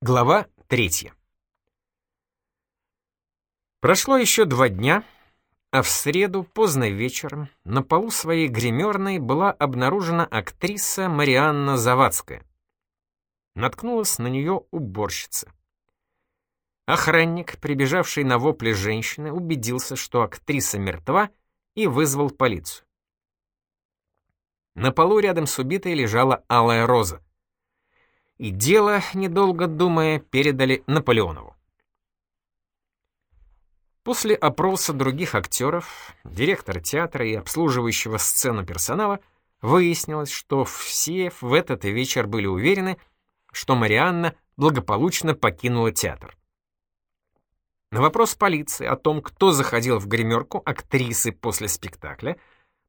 Глава третья. Прошло еще два дня, а в среду, поздно вечером, на полу своей гримерной была обнаружена актриса Марианна Завадская. Наткнулась на нее уборщица. Охранник, прибежавший на вопли женщины, убедился, что актриса мертва, и вызвал полицию. На полу рядом с убитой лежала алая роза и дело, недолго думая, передали Наполеонову. После опроса других актеров, директора театра и обслуживающего сцену персонала выяснилось, что все в этот вечер были уверены, что Марианна благополучно покинула театр. На вопрос полиции о том, кто заходил в гримерку актрисы после спектакля,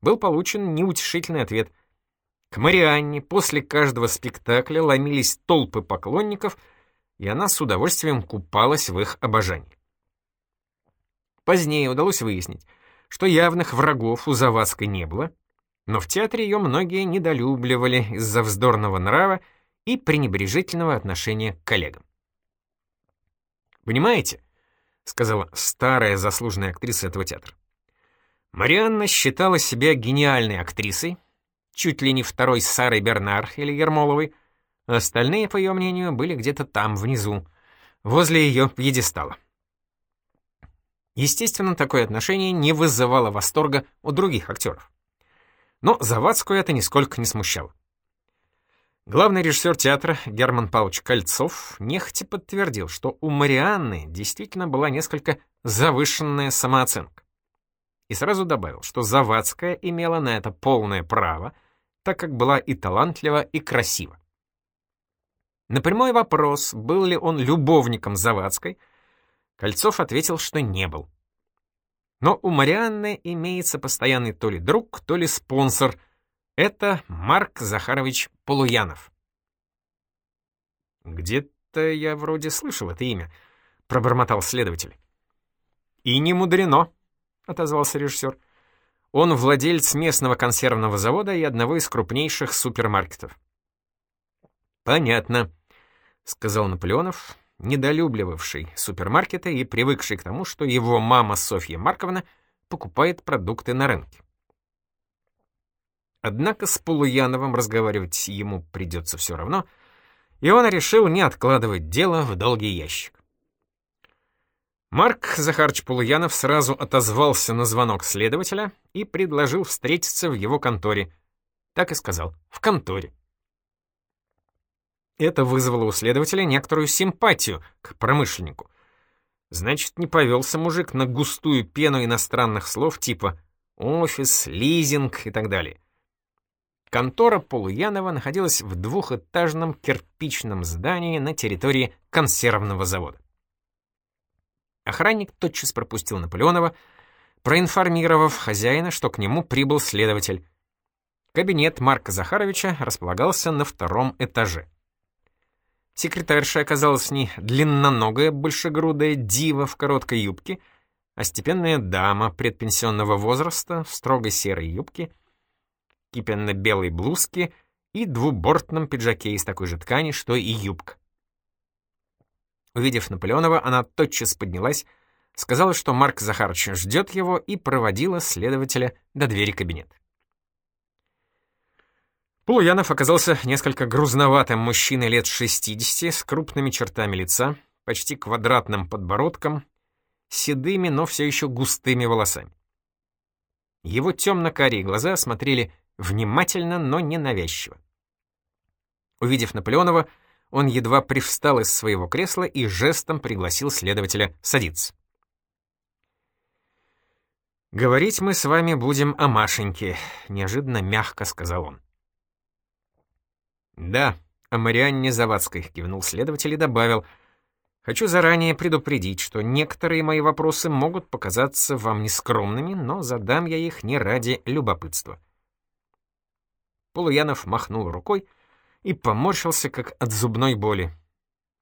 был получен неутешительный ответ — к Марианне после каждого спектакля ломились толпы поклонников, и она с удовольствием купалась в их обожании. Позднее удалось выяснить, что явных врагов у Завадской не было, но в театре ее многие недолюбливали из-за вздорного нрава и пренебрежительного отношения к коллегам. «Понимаете», — сказала старая заслуженная актриса этого театра, Марианна считала себя гениальной актрисой, чуть ли не второй Сарой Бернар или Ермоловой. Остальные, по ее мнению, были где-то там, внизу, возле ее пьедестала. Естественно, такое отношение не вызывало восторга у других актеров. Но Завадскую это нисколько не смущало. Главный режиссер театра Герман Павлович Кольцов нехотя подтвердил, что у Марианны действительно была несколько завышенная самооценка. И сразу добавил, что Завадская имела на это полное право — так как была и талантлива, и красива. На прямой вопрос, был ли он любовником Завадской, Кольцов ответил, что не был. Но у Марианны имеется постоянный то ли друг, то ли спонсор. Это Марк Захарович Полуянов. «Где-то я вроде слышал это имя», — пробормотал следователь. «И не мудрено», — отозвался режиссер. Он владелец местного консервного завода и одного из крупнейших супермаркетов. «Понятно», — сказал Наполеонов, недолюбливавший супермаркеты и привыкший к тому, что его мама Софья Марковна покупает продукты на рынке. Однако с Полуяновым разговаривать ему придется все равно, и он решил не откладывать дело в долгий ящик. Марк Захарч Полуянов сразу отозвался на звонок следователя и предложил встретиться в его конторе. Так и сказал, в конторе. Это вызвало у следователя некоторую симпатию к промышленнику. Значит, не повелся мужик на густую пену иностранных слов типа офис, лизинг и так далее. Контора Полуянова находилась в двухэтажном кирпичном здании на территории консервного завода. Охранник тотчас пропустил Наполеонова, проинформировав хозяина, что к нему прибыл следователь. Кабинет Марка Захаровича располагался на втором этаже. Секретарша оказалась не длинноногая, большегрудая дива в короткой юбке, а степенная дама предпенсионного возраста в строгой серой юбке, кипенно-белой блузке и двубортном пиджаке из такой же ткани, что и юбка. Увидев Наполеонова, она тотчас поднялась, сказала, что Марк Захарович ждет его и проводила следователя до двери кабинета. Полуянов оказался несколько грузноватым мужчиной лет 60 с крупными чертами лица, почти квадратным подбородком, седыми, но все еще густыми волосами. Его темно-карие глаза смотрели внимательно, но ненавязчиво. Увидев Наполеонова, он едва привстал из своего кресла и жестом пригласил следователя садиться. «Говорить мы с вами будем о Машеньке», — неожиданно мягко сказал он. «Да, о Марианне Завадской», — кивнул следователь и добавил. «Хочу заранее предупредить, что некоторые мои вопросы могут показаться вам нескромными, но задам я их не ради любопытства». Полуянов махнул рукой, — и поморщился, как от зубной боли.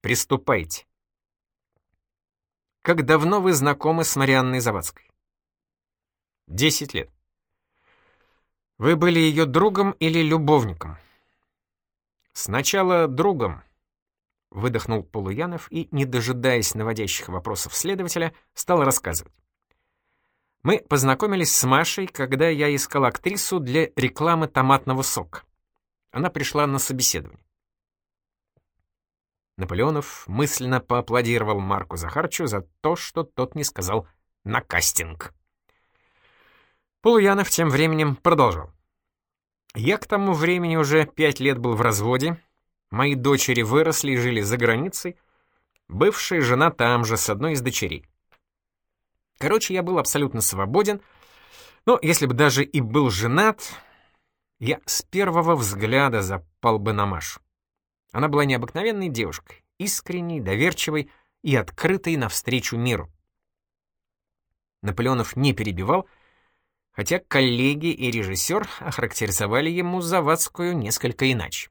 «Приступайте». «Как давно вы знакомы с Марианной Завадской?» «Десять лет». «Вы были ее другом или любовником?» «Сначала другом, Выдохнул Полуянов и, не дожидаясь наводящих вопросов следователя, стал рассказывать. Мы познакомились с Машей, когда я искал актрису для рекламы томатного сока. Она пришла на собеседование. Наполеонов мысленно поаплодировал Марку Захарчу за то, что тот не сказал «на кастинг». Полуянов тем временем продолжал. «Я к тому времени уже пять лет был в разводе, мои дочери выросли и жили за границей, бывшая жена там же с одной из дочерей. Короче, я был абсолютно свободен, но если бы даже и был женат, я с первого взгляда запал бы на Машу. Она была необыкновенной девушкой, искренней, доверчивой и открытой навстречу миру. Наполеонов не перебивал, хотя коллеги и режиссер охарактеризовали ему Завадскую несколько иначе.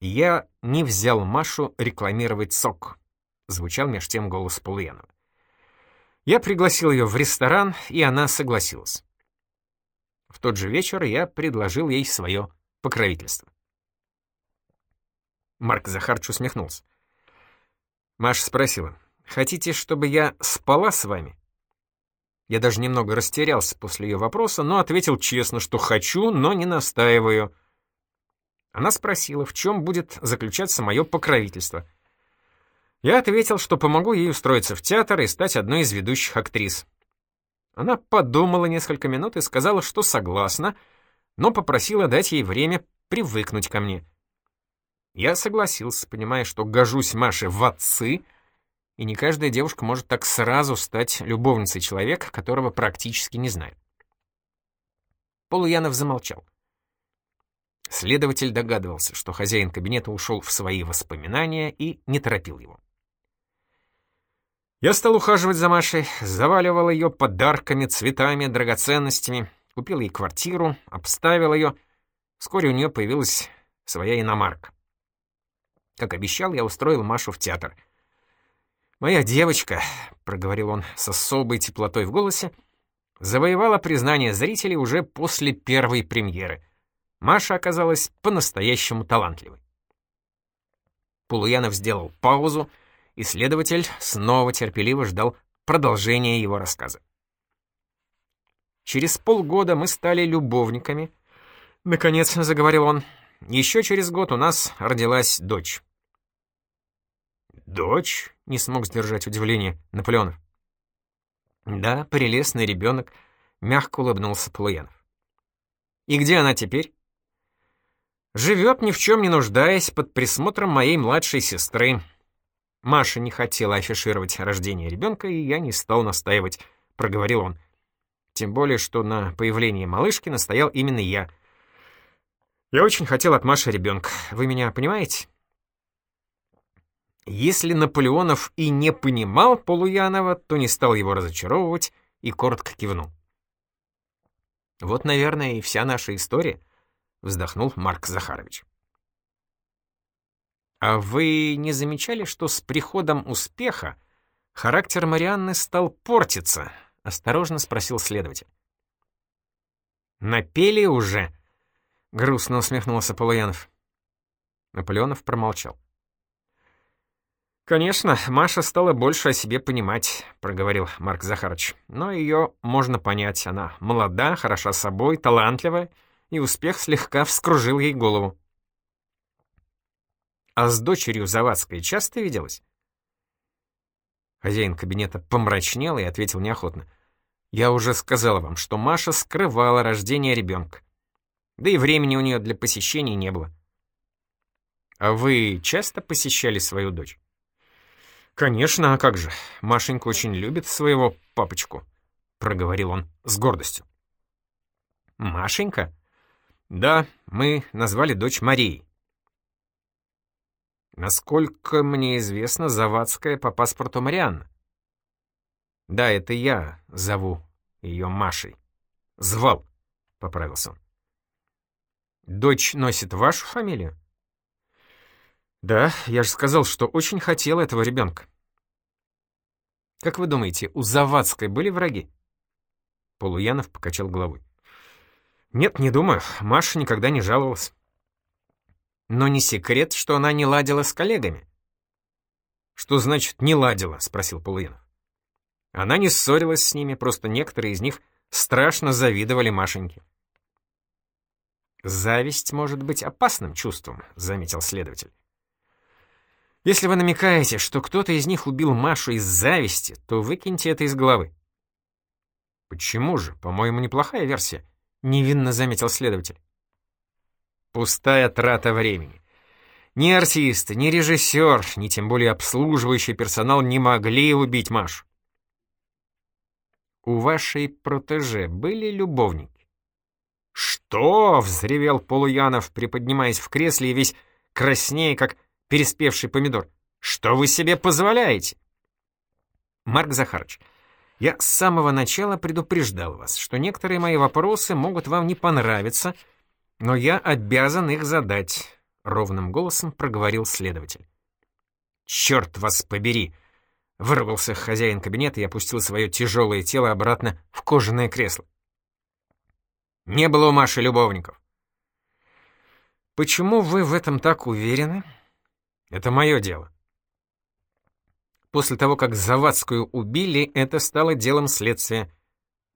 «Я не взял Машу рекламировать сок», — звучал меж тем голос Полуянова. Я пригласил ее в ресторан, и она согласилась. В тот же вечер я предложил ей свое покровительство. Марк Захарч усмехнулся. Маша спросила, «Хотите, чтобы я спала с вами?» Я даже немного растерялся после ее вопроса, но ответил честно, что хочу, но не настаиваю. Она спросила, в чем будет заключаться мое покровительство. Я ответил, что помогу ей устроиться в театр и стать одной из ведущих актрис. Она подумала несколько минут и сказала, что согласна, но попросила дать ей время привыкнуть ко мне. Я согласился, понимая, что гожусь Маше в отцы, и не каждая девушка может так сразу стать любовницей человека, которого практически не знает. Полуянов замолчал. Следователь догадывался, что хозяин кабинета ушел в свои воспоминания и не торопил его. Я стал ухаживать за Машей, заваливал ее подарками, цветами, драгоценностями, купил ей квартиру, обставил ее. Вскоре у нее появилась своя иномарка. Как обещал, я устроил Машу в театр. «Моя девочка», — проговорил он с особой теплотой в голосе, завоевала признание зрителей уже после первой премьеры. Маша оказалась по-настоящему талантливой. Полуянов сделал паузу, и следователь снова терпеливо ждал продолжения его рассказа. Через полгода мы стали любовниками. Наконец, заговорил он, еще через год у нас родилась дочь. «Дочь?» — не смог сдержать удивление Наполеонов. «Да, прелестный ребенок», — мягко улыбнулся Полуянов. «И где она теперь?» «Живет, ни в чем не нуждаясь, под присмотром моей младшей сестры. Маша не хотела афишировать рождение ребенка, и я не стал настаивать», — проговорил он. «Тем более, что на появление малышки настоял именно я. Я очень хотел от Маши ребенка. Вы меня понимаете?» Если Наполеонов и не понимал Полуянова, то не стал его разочаровывать и коротко кивнул. «Вот, наверное, и вся наша история», — вздохнул Марк Захарович. «А вы не замечали, что с приходом успеха характер Марианны стал портиться?» — осторожно спросил следователь. «Напели уже?» — грустно усмехнулся Полуянов. Наполеонов промолчал. «Конечно, Маша стала больше о себе понимать», — проговорил Марк Захарович. «Но ее можно понять. Она молода, хороша собой, талантливая, и успех слегка вскружил ей голову». «А с дочерью Завадской часто виделась?» Хозяин кабинета помрачнел и ответил неохотно. «Я уже сказал вам, что Маша скрывала рождение ребенка. Да и времени у нее для посещений не было». «А вы часто посещали свою дочь?» «Конечно, а как же? Машенька очень любит своего папочку», — проговорил он с гордостью. «Машенька?» «Да, мы назвали дочь Марией». «Насколько мне известно, Завадская по паспорту Марианна». «Да, это я зову ее Машей». «Звал», — поправился он. «Дочь носит вашу фамилию?» «Да, я же сказал, что очень хотел этого ребенка». «Как вы думаете, у Завадской были враги?» Полуянов покачал головой. «Нет, не думаю. Маша никогда не жаловалась». Но не секрет, что она не ладила с коллегами. «Что значит «не ладила»?» — спросил Полуянов. Она не ссорилась с ними, просто некоторые из них страшно завидовали Машеньке. «Зависть может быть опасным чувством», — заметил следователь. «Если вы намекаете, что кто-то из них убил Машу из зависти, то выкиньте это из головы». «Почему же? По-моему, неплохая версия», — невинно заметил следователь. «Пустая трата времени. Ни артист, ни режиссер, ни тем более обслуживающий персонал не могли убить Машу. У вашей протеже были любовники? «Что?» — взревел Полуянов, приподнимаясь в кресле и весь краснее, как переспевший помидор. «Что вы себе позволяете?» «Марк Захарович, я с самого начала предупреждал вас, что некоторые мои вопросы могут вам не понравиться, но я обязан их задать», — ровным голосом проговорил следователь. «Черт вас побери!» — вырвался хозяин кабинета и опустил свое тяжелое тело обратно в кожаное кресло. Не было у Маши любовников. Почему вы в этом так уверены? Это мое дело. После того, как Завадскую убили, это стало делом следствия.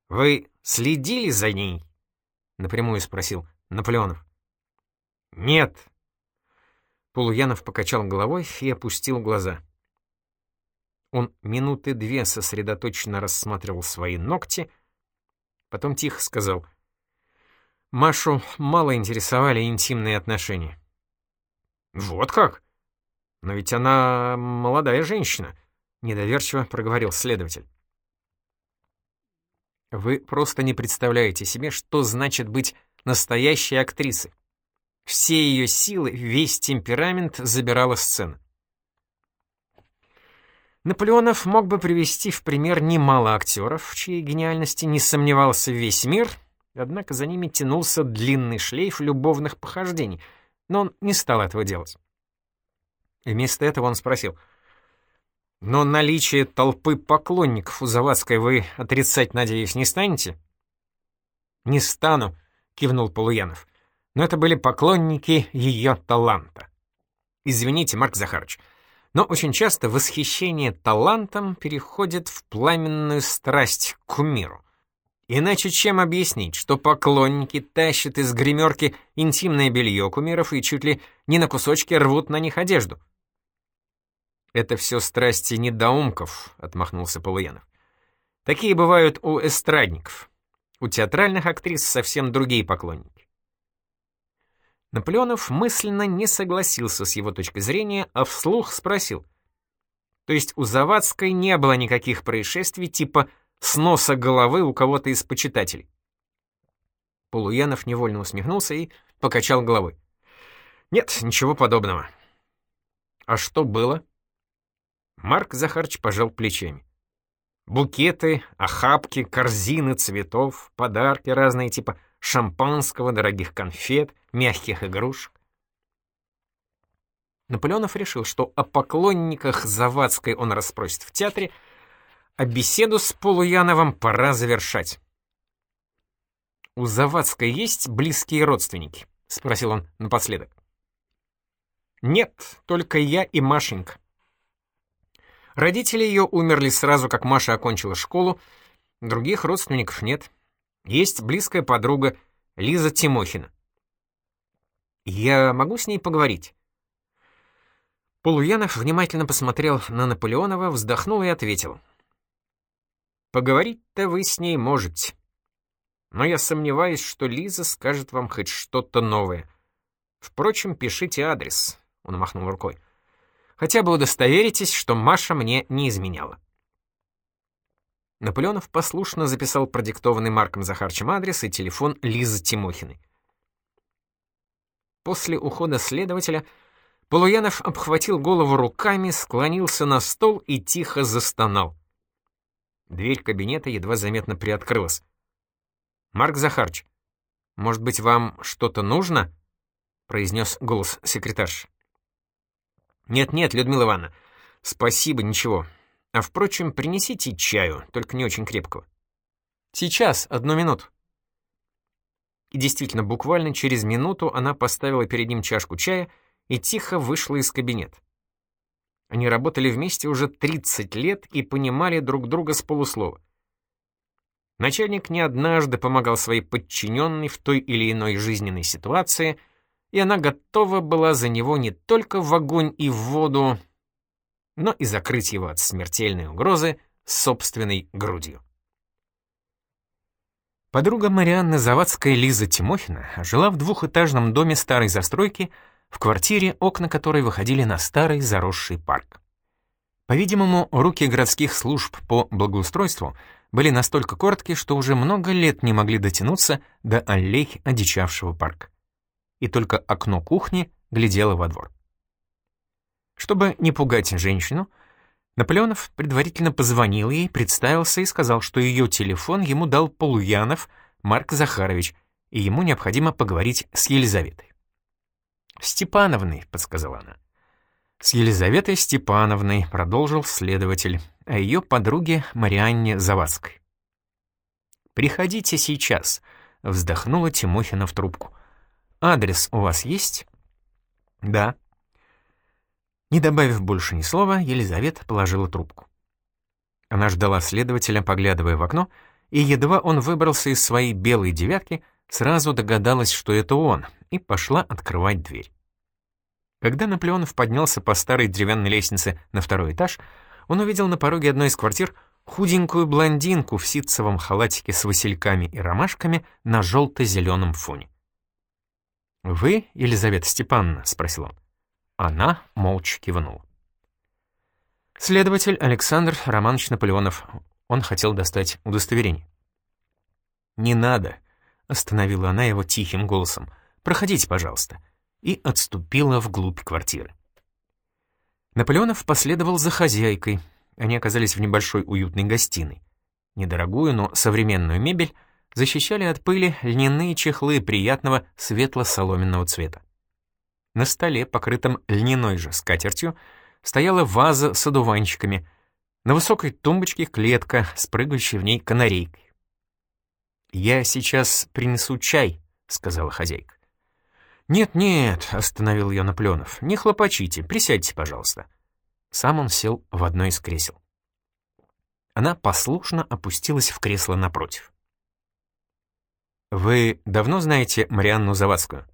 Вы следили за ней? Напрямую спросил Наполеонов. Нет. Полуянов покачал головой и опустил глаза. Он минуты две сосредоточенно рассматривал свои ногти, потом тихо сказал — Машу мало интересовали интимные отношения. «Вот как? Но ведь она молодая женщина», — недоверчиво проговорил следователь. «Вы просто не представляете себе, что значит быть настоящей актрисой. Все ее силы, весь темперамент забирала сцена. Наполеонов мог бы привести в пример немало актеров, в чьей гениальности не сомневался весь мир — Однако за ними тянулся длинный шлейф любовных похождений, но он не стал этого делать. Вместо этого он спросил, «Но наличие толпы поклонников у Завадской вы отрицать, надеюсь, не станете?» «Не стану», — кивнул Полуянов, «но это были поклонники ее таланта». «Извините, Марк Захарович, но очень часто восхищение талантом переходит в пламенную страсть к кумиру. Иначе чем объяснить, что поклонники тащат из гримерки интимное белье кумиров и чуть ли не на кусочки рвут на них одежду? «Это все страсти недоумков», — отмахнулся Полуянов. «Такие бывают у эстрадников. У театральных актрис совсем другие поклонники». Наполеонов мысленно не согласился с его точкой зрения, а вслух спросил. То есть у Завадской не было никаких происшествий типа с носа головы у кого-то из почитателей. Полуянов невольно усмехнулся и покачал головой. Нет, ничего подобного. А что было? Марк Захарч пожал плечами. Букеты, охапки, корзины цветов, подарки разные типа шампанского, дорогих конфет, мягких игрушек. Наполеонов решил, что о поклонниках Завадской он расспросит в театре, а беседу с Полуяновым пора завершать. «У Завадской есть близкие родственники?» — спросил он напоследок. «Нет, только я и Машенька. Родители ее умерли сразу, как Маша окончила школу, других родственников нет. Есть близкая подруга Лиза Тимохина. Я могу с ней поговорить?» Полуянов внимательно посмотрел на Наполеонова, вздохнул и ответил — Поговорить-то вы с ней можете. Но я сомневаюсь, что Лиза скажет вам хоть что-то новое. Впрочем, пишите адрес, — он махнул рукой. Хотя бы удостоверитесь, что Маша мне не изменяла. Наполеонов послушно записал продиктованный Марком Захарчем адрес и телефон Лизы Тимохиной. После ухода следователя Полуянов обхватил голову руками, склонился на стол и тихо застонал. Дверь кабинета едва заметно приоткрылась. «Марк Захарч, может быть, вам что-то нужно?» — произнес голос секретарши. «Нет-нет, Людмила Ивановна, спасибо, ничего. А, впрочем, принесите чаю, только не очень крепкого». «Сейчас, одну минуту». И действительно, буквально через минуту она поставила перед ним чашку чая и тихо вышла из кабинета. Они работали вместе уже 30 лет и понимали друг друга с полуслова. Начальник не однажды помогал своей подчиненной в той или иной жизненной ситуации, и она готова была за него не только в огонь и в воду, но и закрыть его от смертельной угрозы собственной грудью. Подруга Марианны Завадская Лиза Тимохина жила в двухэтажном доме старой застройки, в квартире, окна которой выходили на старый заросший парк. По-видимому, руки городских служб по благоустройству были настолько короткие, что уже много лет не могли дотянуться до аллей одичавшего парка. И только окно кухни глядело во двор. Чтобы не пугать женщину, Наполеонов предварительно позвонил ей, представился и сказал, что ее телефон ему дал Полуянов Марк Захарович, и ему необходимо поговорить с Елизаветой. «Степановной», — подсказала она. «С Елизаветой Степановной», — продолжил следователь, о ее подруге Марианне Завадской. «Приходите сейчас», — вздохнула Тимохина в трубку. «Адрес у вас есть?» «Да», не добавив больше ни слова, Елизавета положила трубку. Она ждала следователя, поглядывая в окно, и едва он выбрался из своей белой девятки, сразу догадалась, что это он, и пошла открывать дверь. Когда Наполеонов поднялся по старой деревянной лестнице на второй этаж, он увидел на пороге одной из квартир худенькую блондинку в ситцевом халатике с васильками и ромашками на желто-зеленом фоне. «Вы, Елизавета Степановна?» — спросил он. Она молча кивнула. Следователь Александр Романович Наполеонов. Он хотел достать удостоверение. «Не надо», — остановила она его тихим голосом. «Проходите, пожалуйста», и отступила вглубь квартиры. Наполеонов последовал за хозяйкой. Они оказались в небольшой уютной гостиной. Недорогую, но современную мебель защищали от пыли льняные чехлы приятного светло-соломенного цвета. На столе, покрытом льняной же скатертью, стояла ваза с одуванчиками. На высокой тумбочке клетка с прыгающей в ней канарейкой. «Я сейчас принесу чай», — сказала хозяйка. «Нет-нет», — остановил ее Наполеонов, — «не хлопочите, присядьте, пожалуйста». Сам он сел в одно из кресел. Она послушно опустилась в кресло напротив. «Вы давно знаете Марианну Завадскую?»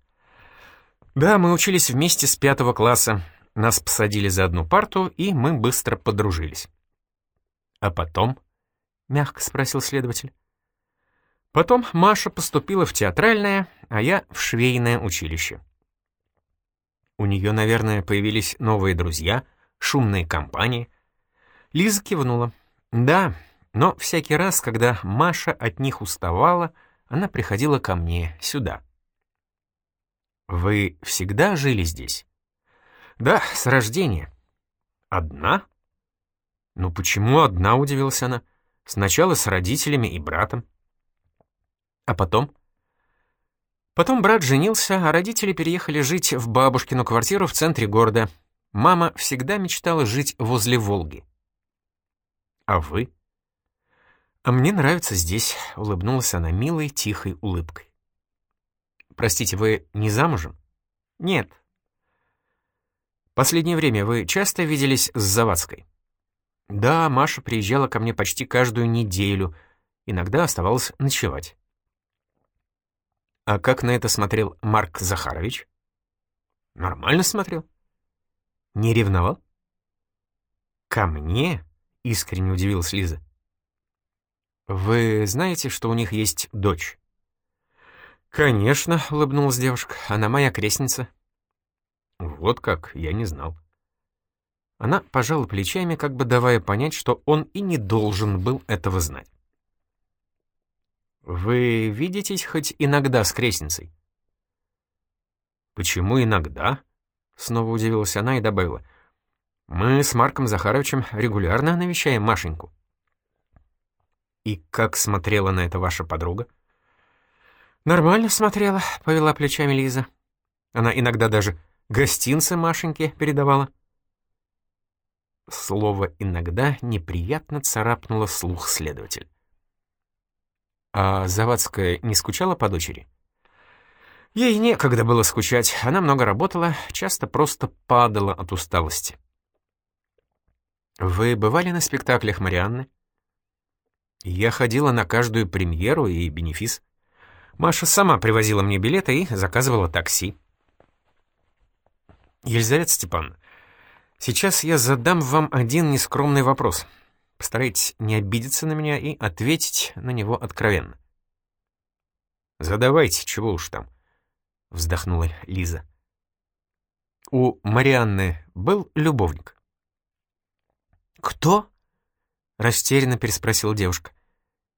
Да, мы учились вместе с пятого класса. Нас посадили за одну парту, и мы быстро подружились. А потом? Мягко спросил следователь. Потом Маша поступила в театральное, а я в швейное училище. У нее, наверное, появились новые друзья, шумные компании. Лиза кивнула. Да, но всякий раз, когда Маша от них уставала, она приходила ко мне, сюда. «Вы всегда жили здесь?» «Да, с рождения». «Одна?» «Ну почему одна?» — удивилась она. «Сначала с родителями и братом». «А потом?» Потом брат женился, а родители переехали жить в бабушкину квартиру в центре города. Мама всегда мечтала жить возле Волги. «А вы?» «А мне нравится здесь», — улыбнулась она милой, тихой улыбкой. Простите, вы не замужем? Нет. Последнее время вы часто виделись с Завадской? Да, Маша приезжала ко мне почти каждую неделю, иногда оставалась ночевать. А как на это смотрел Марк Захарович? Нормально смотрел. Не ревновал? Ко мне? Искренне удивилась Лиза. Вы знаете, что у них есть дочь? «Конечно», — улыбнулась девушка, — «она моя крестница». «Вот как, я не знал». Она пожала плечами, как бы давая понять, что он и не должен был этого знать. «Вы видитесь хоть иногда с крестницей?» «Почему иногда?» — снова удивилась она и добавила. «Мы с Марком Захаровичем регулярно навещаем Машеньку». «И как смотрела на это ваша подруга?» «Нормально смотрела», — повела плечами Лиза. Она иногда даже гостинцы Машеньке передавала. Слово «иногда» неприятно царапнуло слух следователь. «А Завадская не скучала по дочери?» Ей некогда было скучать, она много работала, часто просто падала от усталости. «Вы бывали на спектаклях Марианны?» «Я ходила на каждую премьеру и бенефис. Маша сама привозила мне билеты и заказывала такси». «Елизавета Степановна, сейчас я задам вам один нескромный вопрос. Постарайтесь не обидеться на меня и ответить на него откровенно». «Задавайте, чего уж там», — вздохнула Лиза. «У Марианны был любовник?» «Кто?» — растерянно переспросила девушка.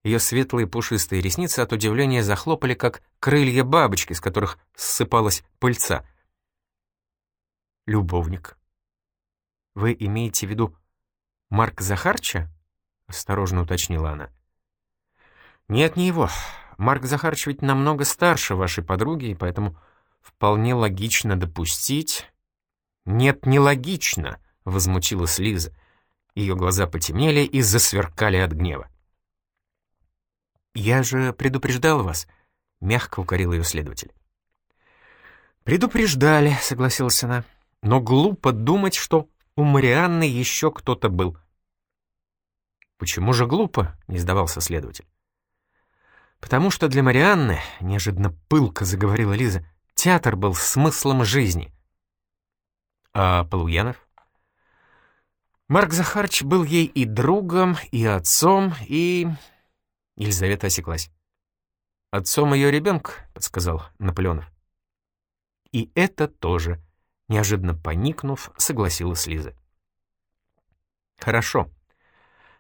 Ее светлые пушистые ресницы от удивления захлопали, как крылья бабочки, с которых ссыпалась пыльца. «Любовник. Вы имеете в виду Марк Захарча?» — осторожно уточнила она. «Нет, не его. Марк Захарч ведь намного старше вашей подруги, и поэтому вполне логично допустить...» «Нет, не логично», — возмутилась Лиза. Ее глаза потемнели и засверкали от гнева. «Я же предупреждал вас», — мягко укорил ее следователь. «Предупреждали», — согласилась она. «Но глупо думать, что у Марианны еще кто-то был». «Почему же глупо?» — не сдавался следователь. «Потому что для Марианны, — неожиданно пылко заговорила Лиза, — театр был смыслом жизни». «А Полуянов?» Марк Захарч был ей и другом, и отцом, и... Елизавета осеклась. «Отцом ее ребенка», — подсказал Наполеонов. «И это тоже», — неожиданно поникнув, согласилась Лиза. «Хорошо».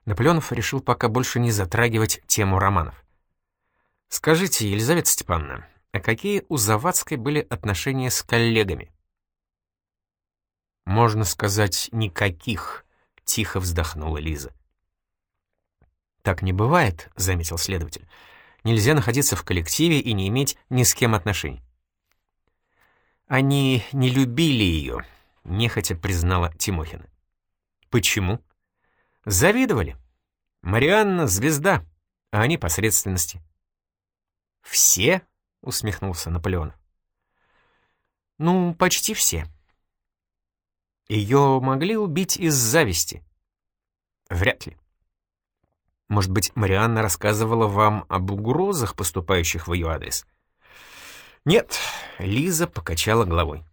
Наполеонов решил пока больше не затрагивать тему романов. «Скажите, Елизавета Степановна, а какие у Завадской были отношения с коллегами?» «Можно сказать, никаких», — тихо вздохнула Лиза. «Так не бывает», — заметил следователь. «Нельзя находиться в коллективе и не иметь ни с кем отношений». «Они не любили ее», — нехотя признала Тимохина. «Почему?» «Завидовали. Марианна — звезда, а они — посредственности». «Все?» — усмехнулся Наполеон. «Ну, почти все», ее могли убить из зависти? Вряд ли. Может быть, Марианна рассказывала вам об угрозах, поступающих в ее адрес? Нет, Лиза покачала головой.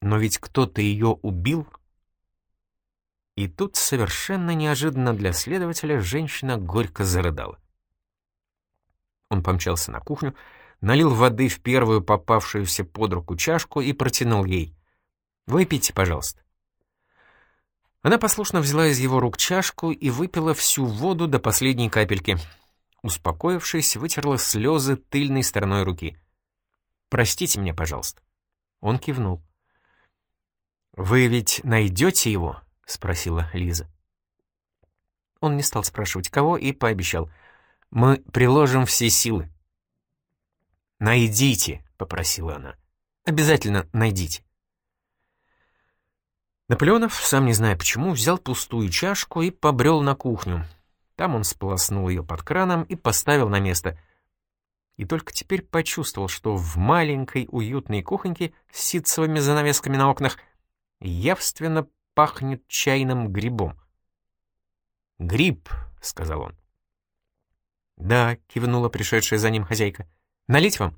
Но ведь кто-то ее убил. И тут совершенно неожиданно для следователя женщина горько зарыдала. Он помчался на кухню, налил воды в первую попавшуюся под руку чашку и протянул ей. Выпейте, пожалуйста». Она послушно взяла из его рук чашку и выпила всю воду до последней капельки. Успокоившись, вытерла слезы тыльной стороной руки. «Простите меня, пожалуйста». Он кивнул. «Вы ведь найдете его?» — спросила Лиза. Он не стал спрашивать, кого, и пообещал. «Мы приложим все силы». «Найдите», — попросила она. «Обязательно найдите». Наполеонов, сам не зная почему, взял пустую чашку и побрел на кухню. Там он сполоснул ее под краном и поставил на место. И только теперь почувствовал, что в маленькой уютной кухоньке с ситцевыми занавесками на окнах явственно пахнет чайным грибом. «Гриб», — сказал он. «Да», — кивнула пришедшая за ним хозяйка. «Налить вам?»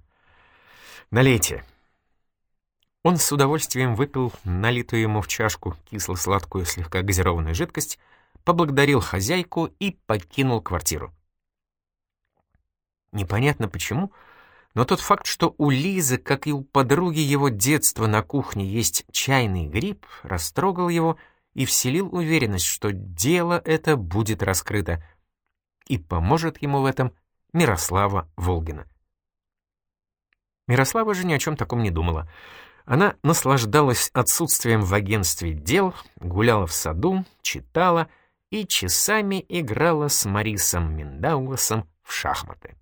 «Налейте», он с удовольствием выпил налитую ему в чашку кисло-сладкую слегка газированную жидкость, поблагодарил хозяйку и покинул квартиру. Непонятно почему, но тот факт, что у Лизы, как и у подруги его детства на кухне есть чайный гриб, растрогал его и вселил уверенность, что дело это будет раскрыто, и поможет ему в этом Мирослава Волгина. Мирослава же ни о чем таком не думала — она наслаждалась отсутствием в агентстве дел, гуляла в саду, читала и часами играла с Марисом Миндаугасом в шахматы.